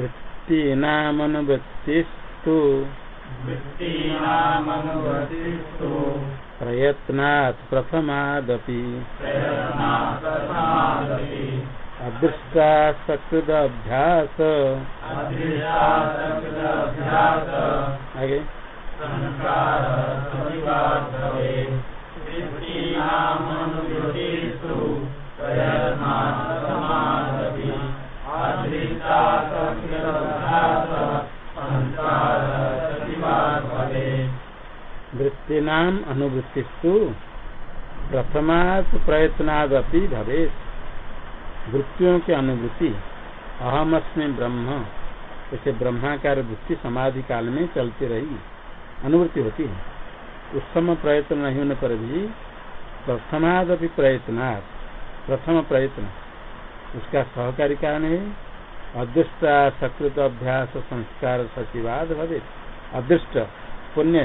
वृत्तीनामनुवृत्तिस्तु प्रयत्नात् प्रथमादपि। अदृष्टा सकृदभ्यास अदृष्टासकृदभ्यास। आगे। संस्कारः वृत्तीनाम अनुवृत्तिस्तु प्रथमात् प्रयत्नादपि भवेत्। वृत्तियों की अनुभूति अहमस्मि ब्रह्म। जैसे ब्रह्माकार वृत्ति समाधि काल में चलती रही। अनुभूति होती है। उस समय प्रयत्न नहीं होने पर भी प्रथमादपि प्रयत्नात्। प्रथम प्रयत्न। उसका सहकारी कारण है। अदृष्टा सकृत अभ्यास संस्कार सचिवाद भवे अदृष्ट, पुण्य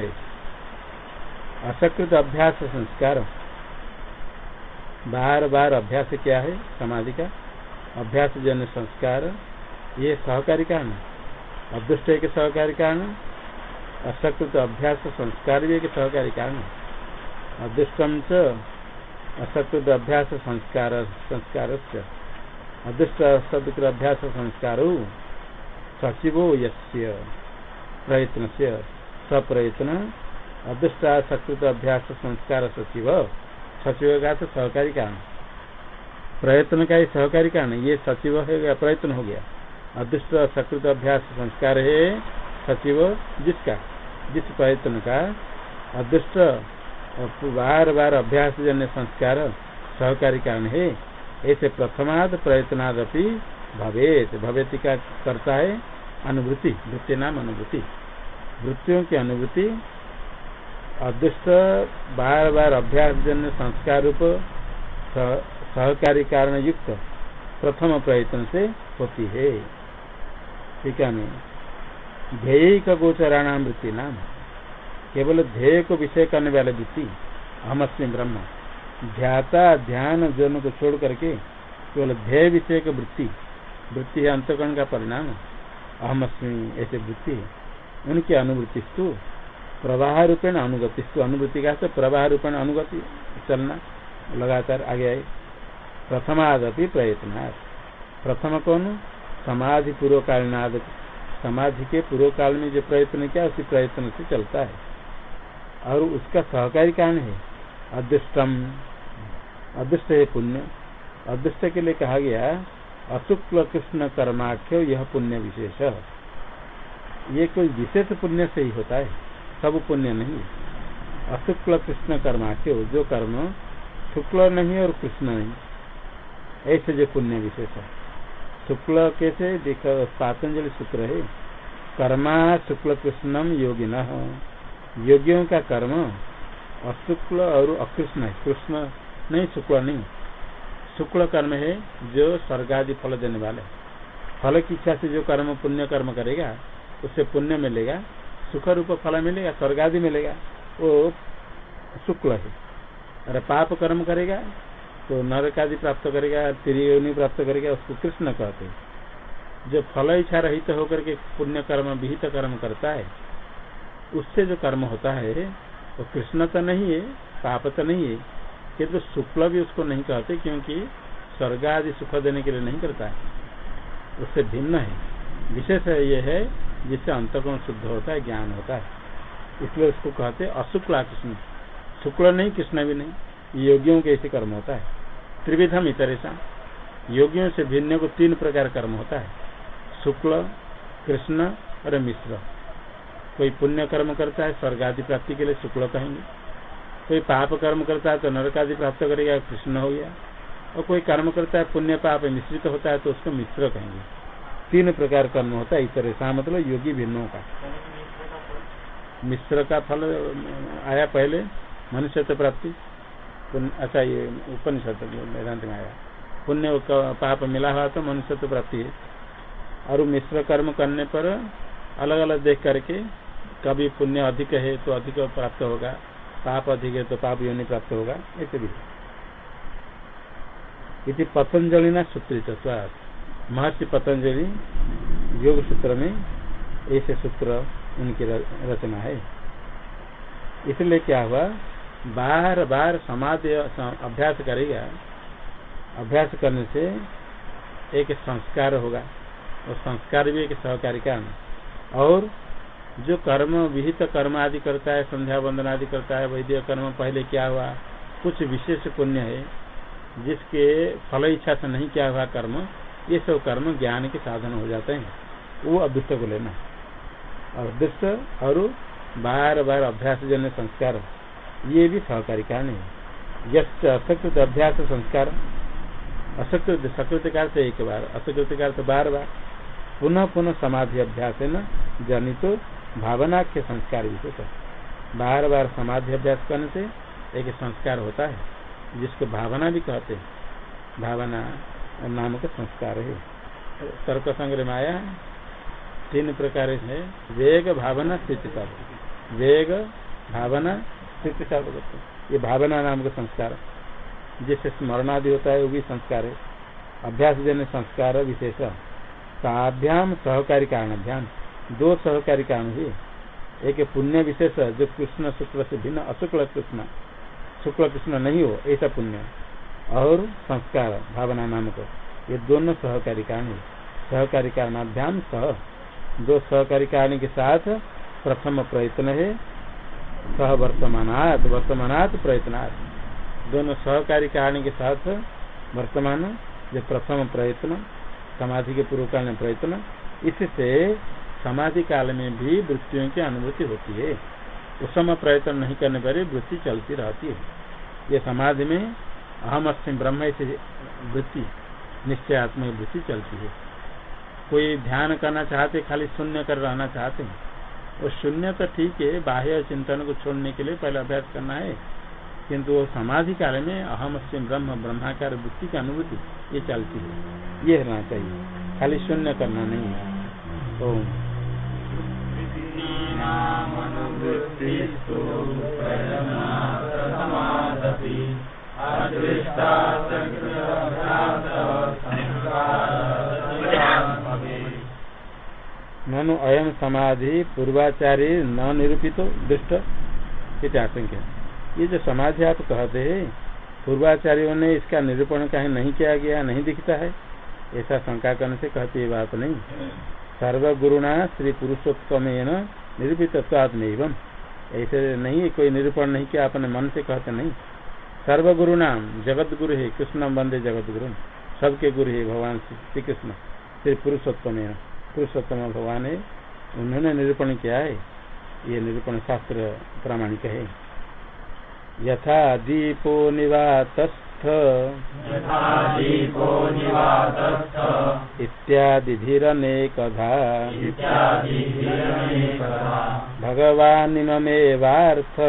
असकृत अभ्यास संस्कार। बार बार अभ्यास क्या है? समाधि का। अभ्यास जन संस्कार। ये सहकारी कारण अदृष्ट एक सहकारी कारण असकृत अभ्यास संस्कार भी एक सहकारी कारण अदृष्टम च असकृत अभ्यास संस्कार संस्कार अदृष्ट असकृत अभ्यास संस्कार सचिवो प्रयत्न से सप्रयत्न अदृष्ट असकृत अभ्यास संस्कार सचिव सचिव का तो सहकारी कारण प्रयत्न का ही सहकारी कारण ये सचिव है प्रयत्न हो गया। अदृष्ट सकृत अभ्यास संस्कार है सचिव जिसका, जिस प्रयत्न का अदृष्ट बार बार अभ्यास जन्य संस्कार सहकारी कारण है। ऐसे प्रथमाद प्रयत्नादपि भवेत। भवेति का करता है? अनुभूति वृत्ति नाम अनुभूति वृत्तियों की अनुभूति अदृष्ट, बार बार अभ्यास जन्य संस्कार रूप सहकारी कारण युक्त, प्रथम प्रयत्न से होती है। ठीक है नहीं ध्येय का गोचराणाम वृत्ति नाम। केवल ध्येय को विषय करने वाले वृत्ति अहमअस्मी ब्रह्म। ध्याता, ध्यान जन को छोड़ करके केवल ध्येय विषय की वृत्ति। वृत्ति है अंतकरण का परिणाम। अहमअस्मी ऐसे वृत्ति है। उनकी अनुभूतिस्तु प्रवाह रूपेण अनुगतिस्तु। अनुभूति का प्रवाह रूपेण अनुगति, चलना, लगातार आगे आए। प्रथमादपि प्रयत्न प्रथम कौन? समाधि पूर्व कालीनाद समाधि के पूर्व काल में जो प्रयत्न किया, उसी प्रयत्न से चलता है। और उसका सहकारी कारण है। अदृष्टम। अदृष्ट है पुण्य। अदृष्ट के लिए कहा गया अशुक्ल कृष्ण कर्माख्य यह पुण्य विशेष। ये कोई विशेष पुण्य से ही होता है, सब पुण्य नहीं अशुक्ल कृष्ण कर्माख्य, जो कर्म शुक्ल नहीं और कृष्ण नहीं, ऐसे जो पुण्य विशेष है। शुक्ल कैसे? देखो, पातंजलि सूत्र है। कर्मा शुक्ल कृष्णम योगिन। योगियों का कर्म अशुक्ल और अकृष्ण है। कृष्ण नहीं, शुक्ल नहीं। शुक्ल कर्म है जो स्वर्गादि फल देने वाले। फल की इच्छा से जो कर्म, पुण्य कर्म करेगा उससे पुण्य मिलेगा सुख रूप फल मिलेगा, स्वर्गादि मिलेगा, वो शुक्ल है। अरे पाप कर्म करेगा तो नरक आदि प्राप्त करेगा त्रियोनि प्राप्त करेगा, उसको कृष्ण कहते हैं। जो फल इच्छा रहित होकर के पुण्य कर्म, विहित कर्म करता है, उससे जो कर्म होता है, वो कृष्ण तो नहीं है, पाप तो नहीं है किंतु तो शुक्ल भी उसको नहीं कहते क्योंकि स्वर्ग आदि सुख देने के लिए नहीं करता है। उससे भिन्न है। विशेष ये है, जिससे अंतकोण शुद्ध होता है, ज्ञान होता है। इसलिए उसको कहते अशुक्ला कृष्ण। शुक्ल नहीं, कृष्ण भी नहीं। योगियों के ऐसे कर्म होता है। त्रिविधम इतरेशा योगियों से भिन्न को तीन प्रकार कर्म होता है। शुक्ल, कृष्ण और मिश्र। कोई पुण्य कर्म करता है स्वर्ग आदि प्राप्ति के लिए शुक्ल कहेंगे। कोई पाप कर्म करता है तो नरक आदि प्राप्त करेगा, कृष्ण हो गया। और कोई कर्म करता है, पुण्य पाप मिश्रित होता है तो उसको मिश्र कहेंगे। तीन प्रकार कर्म होता है इतर ऐसा मतलब योगी भिन्नों का। मिश्र का फल आया पहले मनुष्य प्राप्ति। अच्छा ये उपनिषद वेदांत में आया। पुण्य पाप मिला हुआ तो मनुष्य प्राप्ति है। और मिश्र कर्म करने पर अलग अलग देख करके कभी पुण्य अधिक है तो अधिक प्राप्त होगा। पाप अधिक है तो पाप योनि प्राप्त होगा, ऐसे भी इति पतंजलि न सूत्रित महर्षि पतंजलि योग सूत्र में ऐसे सूत्र उनकी रचना है। इसलिए क्या हुआ? बार बार समाधि अभ्यास करेगा। अभ्यास करने से एक संस्कार होगा। और संस्कार भी एक सहकारी कारण और जो कर्म, विहित कर्म आदि करता है, संध्या वंदन आदि करता है, वैद्य कर्म, पहले क्या हुआ? कुछ विशेष पुण्य है, जिसके फल इच्छा से नहीं क्या हुआ कर्म, ये सब कर्म ज्ञान के साधन हो जाते हैं। वो अदृष्ट को लेना अदृष्ट और बार बार अभ्यास जन्य संस्कार, ये भी सहकारी कारण है। यश असकृत अभ्यास संस्कार, असकृत, सकृत से एक बार, असकृत से बार बार पुनः पुनः समाधि अभ्यास है न जनित भावनाख्य संस्कार विशेष बार बार समाधि अभ्यास करने से एक संस्कार होता है, जिसको भावना भी कहते हैं। भावना नाम का संस्कार है। तर्क संग्रह में आया, तीन प्रकार है। वेग, भावना, स्थिति वेग, भावना, स्थिति ये भावना नाम का संस्कार। जिससे स्मरणादि होता है, वो भी संस्कार है। अभ्यास जन संस्कार विशेष। ताभ्याम सहकारी कारण अभ्याम। दो सहकारी कारण है। एक पुण्य विशेष, जो कृष्ण, शुक्ल से भिन्न, अशुक्ल कृष्ण, शुक्ल कृष्ण नहीं हो, ऐसा पुण्य। और संस्कार, भावना नाम को ये दोनों सहकारी कारण है। सहकारी कारणाभ्याम सह। दो सहकारी कारण के साथ प्रथम प्रयत्न है, सह वर्तमानात वर्तमानात प्रयत्नात्। दोनों सहकारी कारण के साथ वर्तमान, जो प्रथम प्रयत्न, समाधि के पूर्व काल प्रयत्न, इससे समाधि काल में भी वृत्तियों की अनुभूति होती है। उस समय प्रयत्न नहीं करने पर वृत्ति चलती रहती है। ये समाधि में अहम अस्म ब्रह्म से वृत्ति निश्चयात्मक वृत्ति चलती है। कोई ध्यान करना चाहते, खाली शून्य कर रहना चाहते हैं और शून्य तो ठीक है, बाह्य चिंतन को छोड़ने के लिए पहले अभ्यास करना है। किंतु वो समाधि काल में अहम से ब्रह्म, ब्रह्माकार वृत्ति की अनुभूति ये चलती है। ये रहना चाहिए, खाली शून्य करना नहीं है। तो ननु अयम समाधि पूर्वाचार्य न निरूपित दुष्ट आशंका। ये जो समाधि आप कहते हैं पूर्वाचार्यों ने इसका निरूपण कहीं नहीं किया गया नहीं दिखता है ऐसा शंका करने से कहते ये बात नहीं। सर्वगुरुणा श्री पुरुषोत्तम निरूपित एवं ऐसे नहीं कोई निरूपण नहीं किया अपने मन से कहते नहीं। सर्वगुरु नाम जगत गुरु है कृष्ण बंदे जगत गुरु सबके गुरु है, भगवान श्री कृष्ण श्री पुरुषोत्तम पुरुषोत्तम भगवान है। उन्होंने निरूपण किया है। ये निरूपण शास्त्र प्रामाणिक है। यथा दीपो निवातस्थ। इत्यादि धीरनेकधा भगवानिमेवार्थ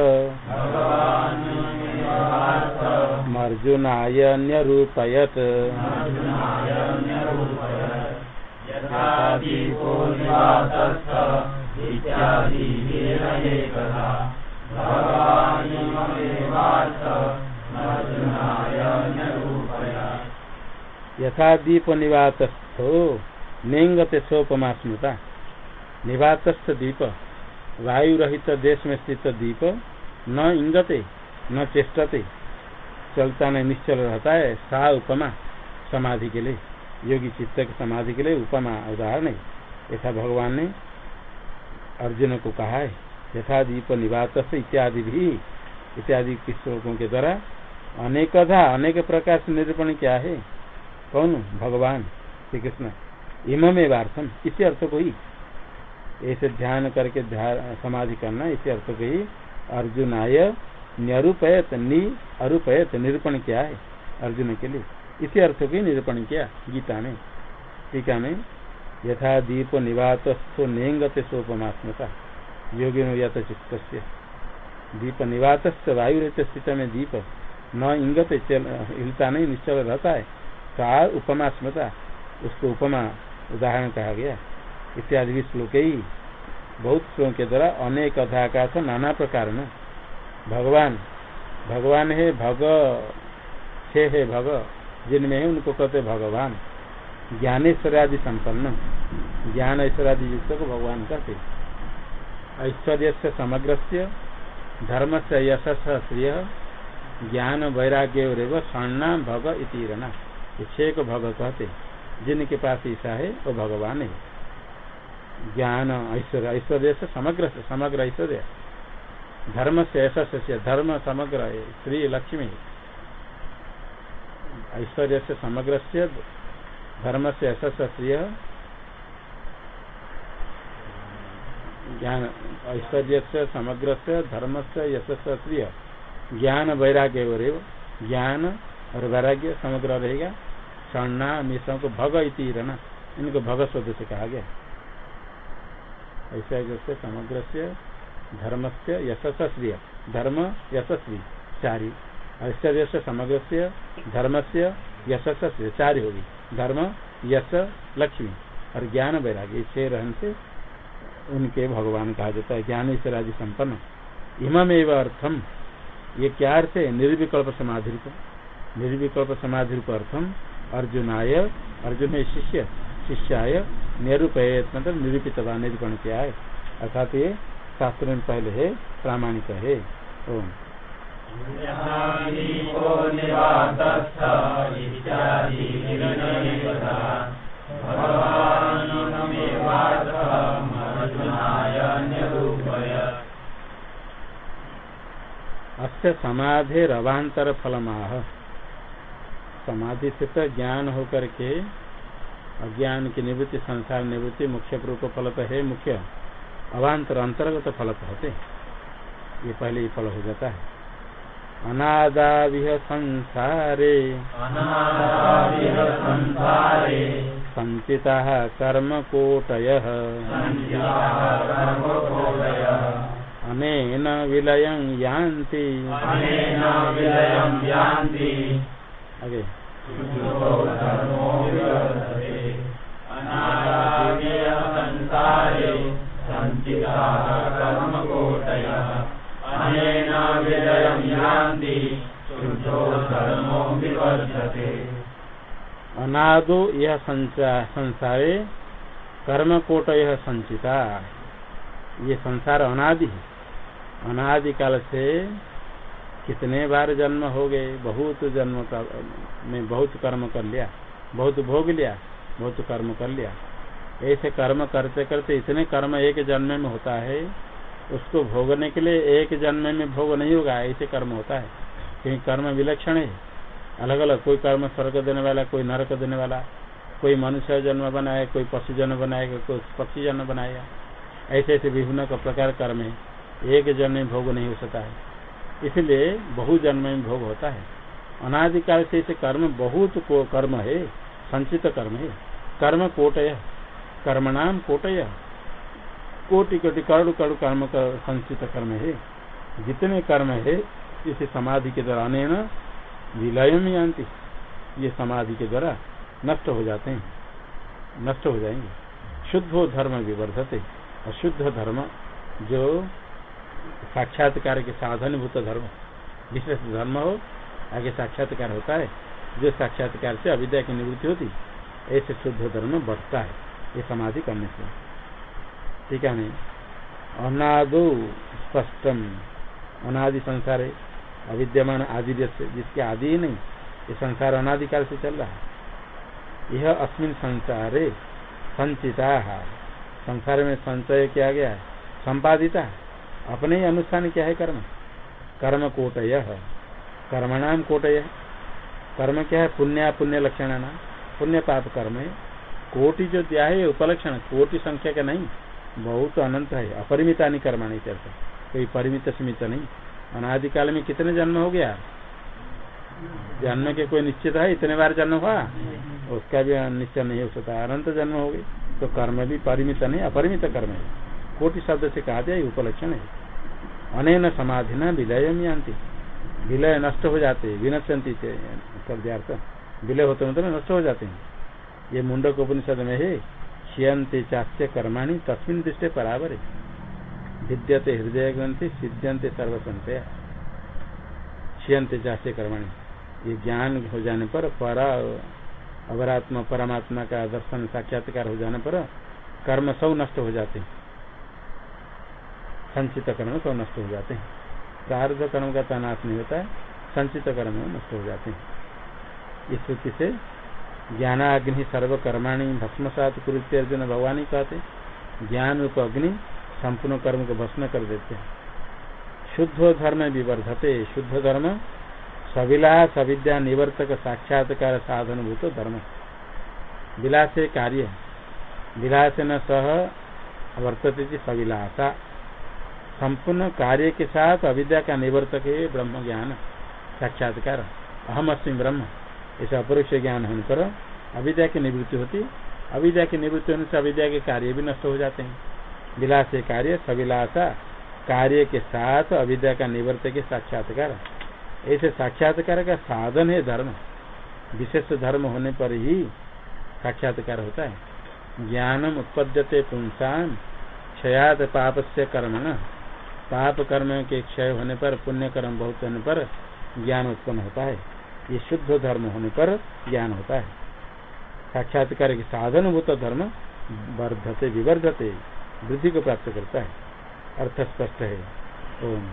अर्जुनाय न्यरूपयत् यथा दीप निवातस्थो नेंगते सोपमा स्मृता निवातस्थ दीप वायु रहित देश में स्थित दीप, न इंगते न चेष्टते। चलता नहीं निश्चल रहता है, सा उपमा, समाधि के लिए। योगी चित्त की समाधि के लिए उपमा उदाहरण है। ऐसा भगवान ने अर्जुन को कहा है, यथा दीप निवात इत्यादि भी, इत्यादि श्लोकों के द्वारा अनेकधा, अनेक प्रकार से निरूपण क्या है। कौन? भगवान श्री कृष्ण इमे वार्थम इसी अर्थ को ही। ऐसे ध्यान करके समाधि करना, इसी अर्थ को ही। अर्जुन आय निरूपयत नि, अरूपयत निरूपण किया है अर्जुन के लिए। इसी अर्थ को ही निरूपण किया गीता में। टीका में, यथा दीप निवातस्थो नेंगते सोपमात्मता। योगी यथ चित्त दीप निवातस्थ वायु स्थित में दीप। न इंगत हिलता नहीं, निश्चल रहता है। का उपमा स्मृता, उसको उपमा उदाहरण कहा गया। इत्यादि भी श्लोक ही बहुत श्लोक के द्वारा अनेक अधाकाश नाना प्रकार में भगवान भगवान है भग, छे है भग, जिनमें है उनको कहते भगवान। ज्ञानेश्वरादि संपन्न ज्ञान ऐश्वर्यादि युक्त को भगवान कहते ऐश्वर्य से समग्र धर्म से यशस श्रिय, ज्ञान वैराग्य स्वर्णा भग इतिरणा छह को भग कहते जिनके पास ईसा है, वो भगवान है। ज्ञान, ऐश्वर्य ऐश्वर्य से समग्र से, समग्र ऐश्वर्य। धर्म से यशस से धर्म समग्र श्री लक्ष्मी। ऐश्वर्य से समग्र से, धर्म से यशस श्रिय ज्ञान, ऐश्वर्य से, समग्र से, धर्म से यशस श्रिय ज्ञान वैराग्य ज्ञान और वैराग्य समग्र रहेगा। स्वर्णा मिश्रों को भग इति रहना, इनको भग शब्द से कहा गया। ऐश्वर्य से समग्र से धर्म से यशस्वी, धर्म यशस्वी, चारी। ऐश्वर्य से समग्र से धर्म से यशस्वी, चार होगी। धर्म, यश, लक्ष्मी और ज्ञान वैराग्य छह रहन से उनके भगवान कहा जाता है। ज्ञान ईश्वरादि संपन्न। इमम एवं अर्थम। ये क्या अर्थ है? निर्विकल्प समाधि निर्विकल्प समाधि रूप अर्थम अर्जुनाय अर्जुन शिष्य शिष्याय निरूपयत मतलब निरूपित निरूपण किया है? अर्थात ये शास्त्र में पहले है प्रामाणिक है। ओम। अस्य समाधि रवांतर फलमाह समाधि से तो ज्ञान होकर के अज्ञान की निवृत्ति संसार निवृत्ति मुख्य रूप फल तो। है मुख्य अवान्तर अंतर्गत फल होते ये पहले ही। फल हो जाता है अनादाविह संसारे संचिता कर्म कोटय अनेन विलयं यान्ति। आगे अनादो यह संसारे कर्म कोट यह संचिता। ये संसार अनादि है। अनादि काल से कितने बार जन्म हो गए, बहुत जन्म का, में बहुत कर्म कर लिया, बहुत भोग लिया, बहुत कर्म कर लिया। ऐसे कर्म करते करते इतने कर्म एक जन्म में होता है, उसको भोगने के लिए एक जन्म में भोग नहीं होगा, ऐसे कर्म होता है। क्योंकि कर्म विलक्षण है। अलग अलग कोई कर्म स्वर्ग देने वाला, कोई नरक देने वाला, कोई मनुष्य जन्म बनाए, कोई पशु जन्म बनाएगा कोई पक्षी जन्म बनाएगा ऐसे ऐसे विभिन्न प्रकार कर्म है। एक जन्म में भोग नहीं हो सकता है। इसलिए बहु जन्म में भोग होता है। अनादिकाल से इसे कर्म बहुत को कर्म है, संचित कर्म है। कर्म कोटय कर्म नाम कोटय। कोटि कोटि करोड़ करोड़ कर्म का संचित कर्म है। जितने कर्म है, इसे समाधि के द्वारा अने विलय में आंति ये समाधि के द्वारा नष्ट हो जाते हैं। नष्ट हो जाएँगे। शुद्ध धर्म विवर्धते। अशुद्ध धर्म जो साक्षात्कार के साधन भूत धर्म विशेष धर्म हो, आगे साक्षात्कार होता है। जो साक्षात्कार से अविद्या की निवृत्ति होती, ऐसे शुद्ध धर्म बढ़ता है। ये समाधि करने से। ठीक है अनादो स्पष्टम। अनादि संसार है अविद्यमान आदि जिसके आदि ही नहीं, ये संसार अनादिकाल से चल रहा है। यह अस्मिन संसारे संचिता। संसार में संचय किया गया है। संपादिता अपने ही अनुष्ठान क्या है कर्म? कर्म कोटय कर्मणाम कोटय कर्म क्या है? पुण्य पुण्य लक्षण नाम पुण्य पाप कर्म है। कोटि जो दिया है उपलक्षण, कोटि संख्या का नहीं। बहुत अनंत है। अपरिमिता नहीं कर्मा नहीं चलता कोई परिमित, सीमित नहीं। अनादिकाल में कितने जन्म हो गया? जन्म के कोई निश्चित है? इतने बार जन्म हुआ? उसका भी निश्चय नहीं हो सकता। अनंत जन्म हो गई तो कर्म भी परिमित नहीं, अपरिमित कर्म है। कोटि शब्द से कहा दिया उपलक्षण है। अनैन समाधि न विलय में विलय नष्ट हो जाते विनश्यंती शब्दार्थ विलय होते मतलब नष्ट हो जाते हैं। ये मुंडक उपनिषद में है शियंते चास्य कर्माणी तस्मिन दृष्टि बराबर है विद्यते हृदय ग्रंथि सिद्ध्यंते सर्वसंत शियंते चास्य कर्माणी। ये ज्ञान हो जाने पर, परा अगर आत्मा परमात्मा का दर्शन, साक्षात्कार हो जाने पर कर्म सब नष्ट हो जाते हैं। संचित कर्म सब नष्ट हो जाते हैं। प्रारब्ध कर्म का तनाश नहीं होता है, संचित कर्म नष्ट हो जाते हैं। इस स्थिति से ज्ञानाग्नि सर्व कर्माणी भस्मसात कुरुते अर्जुन भगवान ही कहते ज्ञान रूप अग्नि संपूर्ण कर्म को भस्म कर देते हैं। शुद्ध धर्म विवर्धते, शुद्ध धर्म सविलास अविद्या निवर्तक साक्षात्कार साधन भूत धर्म। विलास कार्य विलास न सह वर्तते सविलासा। संपूर्ण कार्य के साथ अविद्या का निवर्तक है ब्रह्म ज्ञान साक्षात्कार। अहम अस्मी ब्रह्म। ऐसा अपरोक्ष ज्ञान होने पर अविद्या की निवृत्ति होती। अविद्या की निवृत्ति होने से अविद्या के कार्य भी नष्ट हो जाते हैं। विलास कार्य, सविलासा कार्य के साथ अविद्या का निवर्त के साक्षात्कार। ऐसे साक्षात्कार का साधन है धर्म। विशेष धर्म होने पर ही साक्षात्कार होता है। ज्ञानम उत्पद्यते पुंसान, क्षयात पाप से कर्मण। पाप कर्म के क्षय होने पर, पुण्य कर्म बहुत होने पर ज्ञान उत्पन्न होता है। ये शुद्ध धर्म होने पर ज्ञान होता है। साक्षात्कार के साधनभूत धर्म वर्धते, विवर्धते, वृद्धि को प्राप्त करता है। अर्थ स्पष्ट है। ओम।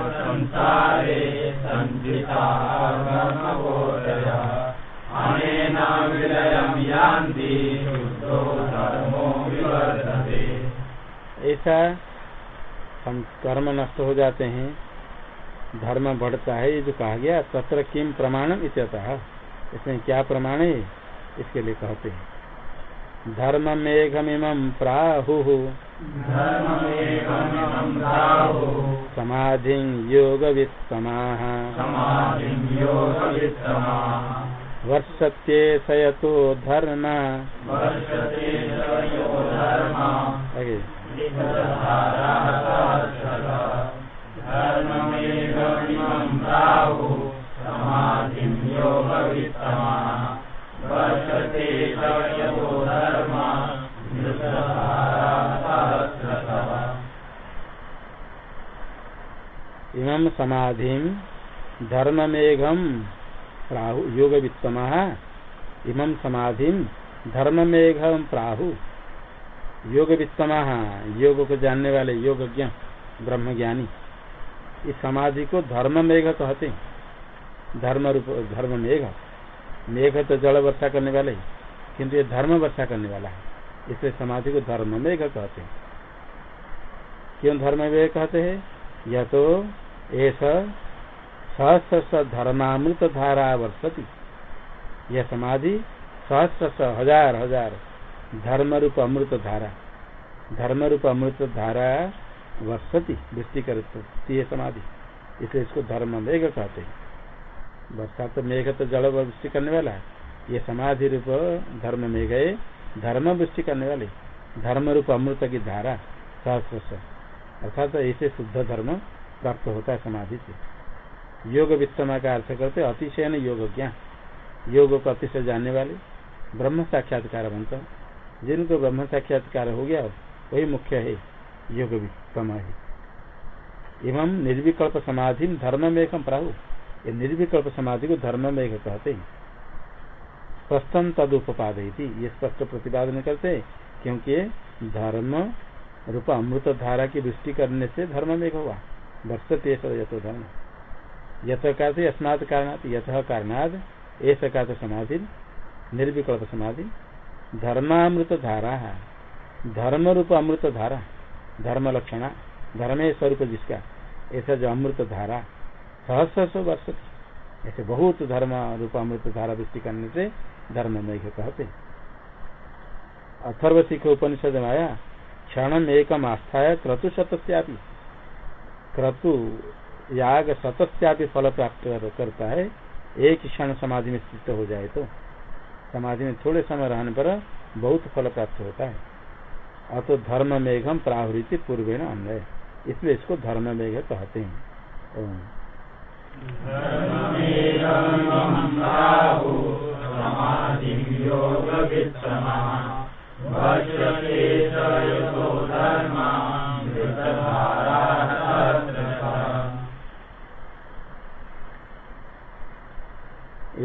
संसारे ऐसा हम कर्म नष्ट हो जाते हैं धर्म बढ़ता है ये जो कहा गया तत्र किम प्रमाणम इत्यतः। इसमें क्या प्रमाण है? इसके लिए कहते हैं। धर्म मेघमिमं प्राहु। समाधि योग वित्तमाः वर्षत्ये सयतो धर्म। वर्षते आगे। धर्मा इमं समाधि धर्ममेघम प्राहु योग वित्तम इमं समाधि धर्ममेघम प्राहु योग वित्तम योग को जानने वाले योगज्ञ ब्रह्म ज्ञानी इस समाधि को धर्म मेघ कहते हैं। धर्म रूप धर्म मेघ मेघ तो जल वर्षा करने वाले किंतु ये धर्म वर्षा करने वाला है। इसलिए समाधि को धर्म मेघ कहते हैं। क्यों धर्म मेघ कहते हैं? यह तो ऐसा सहस्र धर्मामृत धारा वर्षति। यह समाधि सहस्र हज़ार हज़ार धर्म रूप अमृत धारा। धर्म रूप अमृत धारा वर्षति, वृष्टि करती है समाधि। इसलिए इसको धर्म मेघ कहते हैं। वर्षा तो मेघ तो जल वृष्टि करने वाला है। ये समाधि रूप धर्म मेघ है। धर्म वृष्टि करने वाले। धर्म रूप अमृत की धारा सहस्र अर्थात ऐसे शुद्ध धर्म प्राप्त होता है समाधि से। योग वित्तमा का अर्थ करते अतिशय न योग ज्ञान। योग को अतिशय जानने वाले। ब्रह्म साक्षात्कार बनता जिनको ब्रह्म साक्षात्कार हो गया, वही मुख्य है, योग वित्तम है। एवं निर्विकल्प समाधि धर्म में एकम प्राहु। ये निर्विकल्प समाधि को धर्म में एक कहते हैं। स्पष्टम तद उपादय ये स्पष्ट प्रतिपादन करते हैं, क्योंकि धर्म रूप अमृत धारा की वृष्टि करने से धर्म में हुआ वर्षते यथो धर्म। यथ का अस्मात् कारणात यथ कारणाद ऐसा का समाधि, निर्विकल्प समाधि धर्मामृत धारा धर्म रूप अमृत धारा धर्म लक्षणा धर्म स्वरूप जिसका। ऐसा जो अमृत धारा सहस्र वर्ष ऐसे बहुत धर्म रूप अमृत धारा वृष्टि करने से धर्म में कहते अथर्व सिख उपनिषद में आया क्षण एकम है क्रतु शतस्यापि क्रतु याग सतस्यापि फल प्राप्त करता है। एक क्षण समाधि में स्थित हो जाए तो। समाधि में थोड़े समय रहने पर बहुत फल प्राप्त होता है। अतो धर्म मेघम प्राहृति पूर्व अन्वय। इसलिए इसको धर्म मेघ कहते हैं।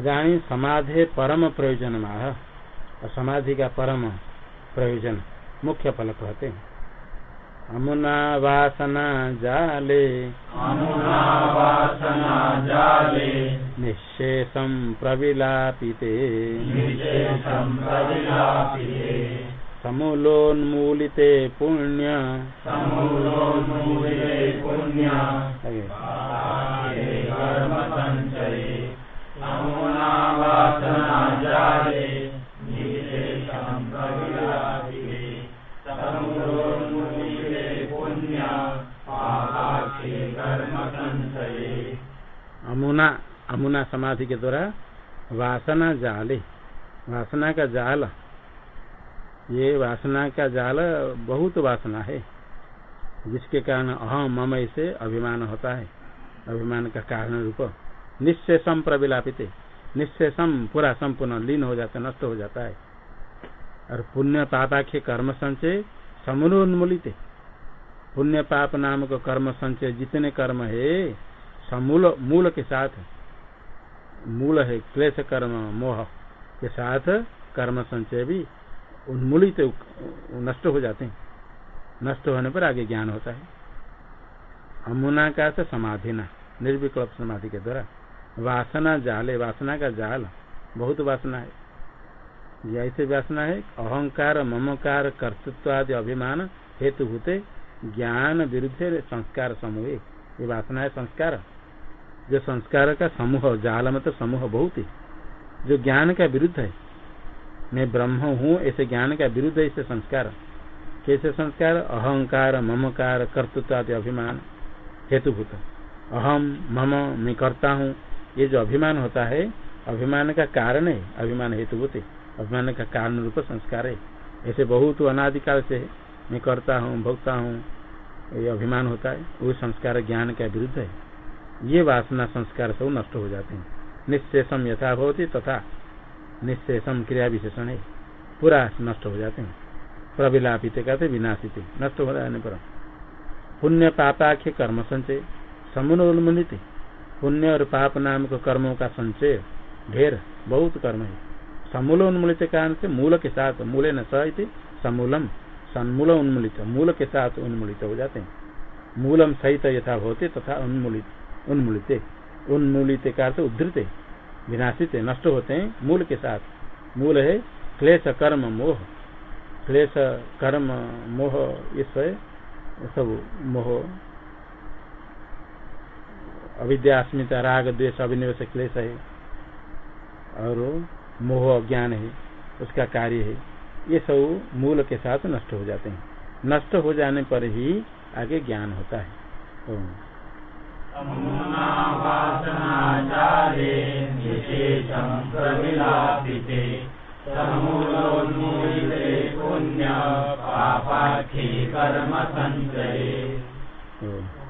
ओम समाधि परम प्रयोजन माह और समाधि का परम प्रयोजन मुख्य फल कहते हैं। अमुना वासना जाले। अमुना वासना जाले। निशेषम प्रविलापिते। विशेषं प्रविलापिते। समूलोन्मूलिते पुण्य। समूलोन्मूले पुण्य। अमुना अमुना समाधि के द्वारा वासना जाले। वासना का जाल, ये वासना का जाल बहुत वासना है, जिसके कारण अहम मम ऐसे अभिमान होता है। अभिमान का कारण रूप निश्चेषम प्रविलापित निश्चेषम पूरा संपूर्ण लीन हो जाता नष्ट हो जाता है। और पुण्य पापाख्य कर्म संचय समूलोन्मूलित पुण्य पाप नाम का कर्म संचय जितने कर्म है, समूल, मूल के साथ मूल है क्लेश कर्म, मोह के साथ कर्म संचय भी उन्मूलित नष्ट हो जाते हैं। नष्ट होने पर आगे ज्ञान होता है। अमुना का समाधि ना, निर्विकल्प समाधि के द्वारा। वासना जाले वासना का जाल, बहुत वासना है। ऐसे वासना है, अहंकार, ममकार, कर्तृत्व आदि अभिमान हेतु होते ज्ञान विरुद्ध संस्कार समूह। ये वासना है संस्कार। जो संस्कार का समूह, जाल में तो समूह बहुत है। जो ज्ञान का विरुद्ध है, मैं ब्रह्म हूँ, ऐसे ज्ञान का विरुद्ध है ऐसे संस्कार। कैसे संस्कार? अहंकार, ममकार, कर्तृत्व आदि अभिमान, हेतुभूत। अहम मम, मैं करता हूँ। ये जो अभिमान होता है, अभिमान का कारण है, अभिमान हेतुभूत है, अभिमान का कारण रूप संस्कार है। ऐसे बहुत अनादिकाल से मैं करता हूँ, भोगता हूँ, ये अभिमान होता है, वो संस्कार ज्ञान का विरुद्ध है। ये वासना संस्कार सब नष्ट हो जाते हैं। निश्चेषम यथा भवती तथा निश्चेषम क्रिया विशेषण है। पूरा नष्ट हो जाते हैं। प्रविलापित कहते विनाशित, नष्ट हो जाने पर। पुण्य पापाख्य कर्म संचय समुन्मूलित पुण्य और पाप नाम के कर्मों का संचय, ढेर, बहुत कर्म है। समूल उन्मूलित कारण से मूल के साथ मूल न सहित समूलम सन्मूल उन्मूलित मूल के साथ उन्मूलित हो जाते हैं। मूलम सहित यथा होते तथा उन्मूलित उन्मूलित उन्मूलित का अर्थ उद्धृत विनाशित, नष्ट होते हैं मूल के साथ। मूल है क्लेश, कर्म, मोह। क्लेश, कर्म, मोह, ये सब मोह अविद्यास्मिता राग द्वेष अभिनिवेश क्लेश है। और मोह अज्ञान है। उसका कार्य है। ये सब मूल के साथ नष्ट हो जाते हैं। नष्ट हो जाने पर ही आगे ज्ञान होता है। तो कर्म सञ्चये तो